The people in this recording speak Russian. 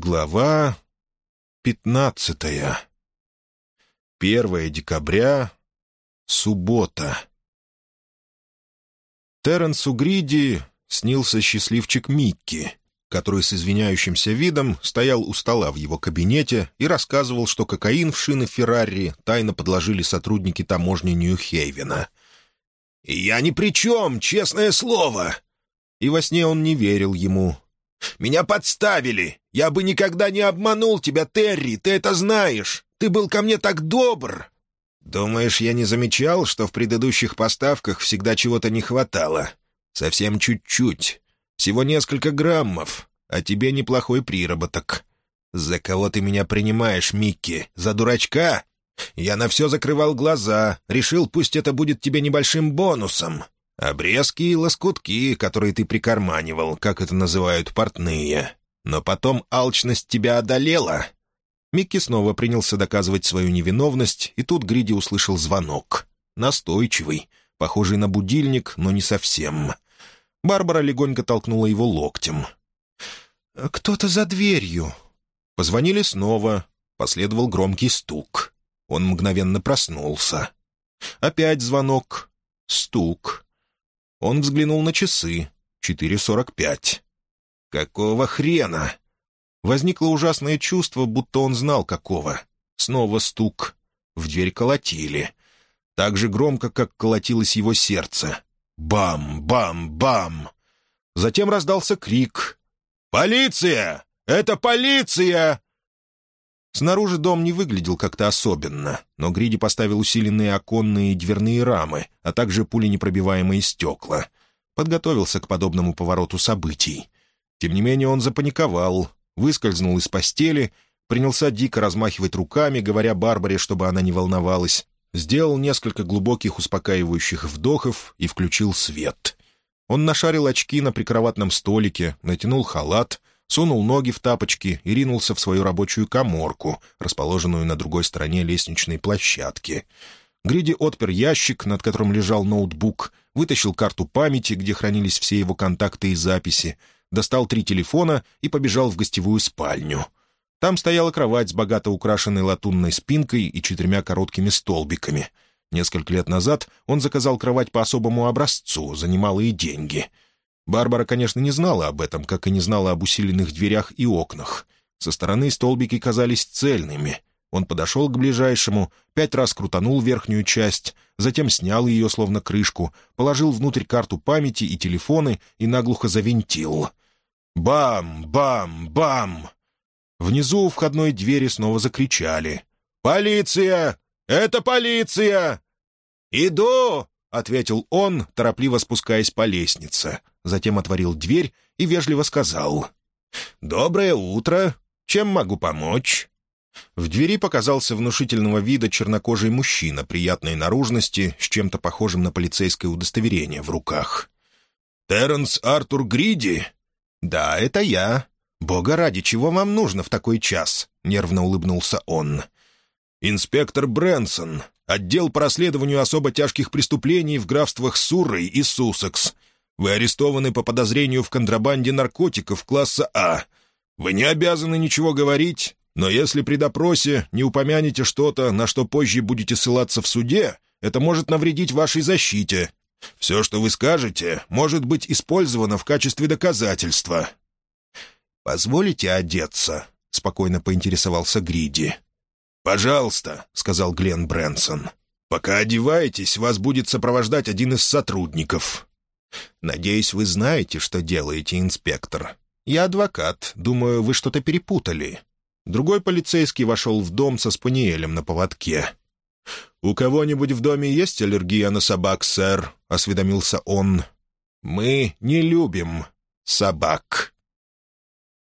Глава пятнадцатая. Первое декабря. Суббота. Терренсу Гриди снился счастливчик Микки, который с извиняющимся видом стоял у стола в его кабинете и рассказывал, что кокаин в шины Феррари тайно подложили сотрудники таможни Нью-Хейвена. «Я ни при чем, честное слово!» И во сне он не верил ему, меня подставили! Я бы никогда не обманул тебя, Терри, ты это знаешь! Ты был ко мне так добр!» «Думаешь, я не замечал, что в предыдущих поставках всегда чего-то не хватало? Совсем чуть-чуть. Всего несколько граммов, а тебе неплохой приработок. За кого ты меня принимаешь, Микки? За дурачка? Я на все закрывал глаза, решил, пусть это будет тебе небольшим бонусом. Обрезки и лоскутки, которые ты прикарманивал, как это называют портные. Но потом алчность тебя одолела». Микки снова принялся доказывать свою невиновность, и тут Гриди услышал звонок. Настойчивый, похожий на будильник, но не совсем. Барбара легонько толкнула его локтем. «Кто-то за дверью». Позвонили снова. Последовал громкий стук. Он мгновенно проснулся. Опять звонок. Стук. Он взглянул на часы. Четыре сорок пять. Какого хрена? Возникло ужасное чувство, будто он знал какого. Снова стук. В дверь колотили. Так же громко, как колотилось его сердце. Бам, бам, бам. Затем раздался крик. «Полиция! Это полиция!» Снаружи дом не выглядел как-то особенно, но Гриди поставил усиленные оконные и дверные рамы, а также пуленепробиваемые стекла. Подготовился к подобному повороту событий. Тем не менее он запаниковал, выскользнул из постели, принялся дико размахивать руками, говоря Барбаре, чтобы она не волновалась, сделал несколько глубоких успокаивающих вдохов и включил свет. Он нашарил очки на прикроватном столике, натянул халат — сунул ноги в тапочки и ринулся в свою рабочую коморку, расположенную на другой стороне лестничной площадки. Гриди отпер ящик, над которым лежал ноутбук, вытащил карту памяти, где хранились все его контакты и записи, достал три телефона и побежал в гостевую спальню. Там стояла кровать с богато украшенной латунной спинкой и четырьмя короткими столбиками. Несколько лет назад он заказал кровать по особому образцу за немалые деньги — Барбара, конечно, не знала об этом, как и не знала об усиленных дверях и окнах. Со стороны столбики казались цельными. Он подошел к ближайшему, пять раз крутанул верхнюю часть, затем снял ее, словно крышку, положил внутрь карту памяти и телефоны и наглухо завинтил. Бам! Бам! Бам! Внизу у входной двери снова закричали. «Полиция! Это полиция!» «Иду!» — ответил он, торопливо спускаясь по лестнице затем отворил дверь и вежливо сказал. «Доброе утро! Чем могу помочь?» В двери показался внушительного вида чернокожий мужчина приятной наружности с чем-то похожим на полицейское удостоверение в руках. «Терренс Артур Гриди?» «Да, это я. Бога ради, чего вам нужно в такой час?» — нервно улыбнулся он. «Инспектор Брэнсон, отдел по расследованию особо тяжких преступлений в графствах Суррей и Суссекс. Вы арестованы по подозрению в контрабанде наркотиков класса А. Вы не обязаны ничего говорить, но если при допросе не упомянете что-то, на что позже будете ссылаться в суде, это может навредить вашей защите. Все, что вы скажете, может быть использовано в качестве доказательства». «Позволите одеться?» — спокойно поинтересовался Гриди. «Пожалуйста», — сказал Глен Брэнсон. «Пока одеваетесь, вас будет сопровождать один из сотрудников. «Надеюсь, вы знаете, что делаете, инспектор. Я адвокат. Думаю, вы что-то перепутали». Другой полицейский вошел в дом со спаниелем на поводке. «У кого-нибудь в доме есть аллергия на собак, сэр?» — осведомился он. «Мы не любим собак».